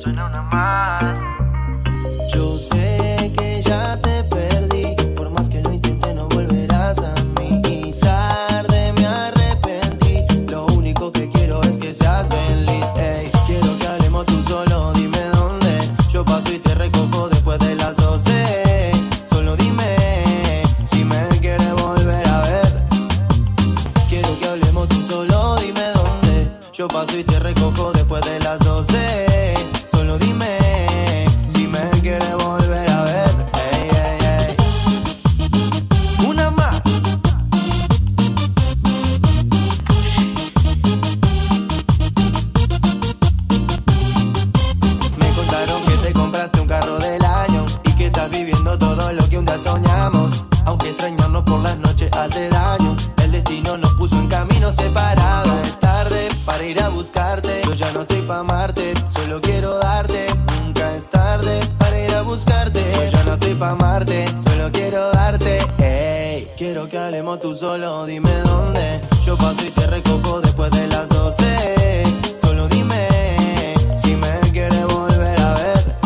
suena una más. Yo sé que ya te perdí, por más que lo intente no volverás a mí. Y tarde me arrepentí, lo único que quiero es que seas feliz. Ey, quiero que hablemos tú solo, dime dónde. Yo paso y te recojo después de las 12. Solo dime si me quieres volver a ver. Quiero que hablemos tú solo, dime dónde. Yo paso y te recojo después de las 12. Dime si me quieres volver a ver. Ey, ey, ey. Una más. Me contaron que te compraste un carro del año y que estás viviendo todo lo que un día soñamos. Aunque extrañarnos por las noches hace daño, el destino nos puso en camino separado. Es tarde para ir a buscarte, yo ya no estoy pa' amarte, buscarte, yo ya no estoy pa' amarte, solo quiero darte. Ey, quiero que hablemos tú solo, dime dónde. Yo paso y te recojo después de las 12. Solo dime si me quieres volver a ver.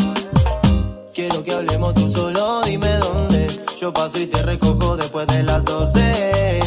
Quiero que hablemos tú solo, dime dónde. Yo paso y te recojo después de las 12.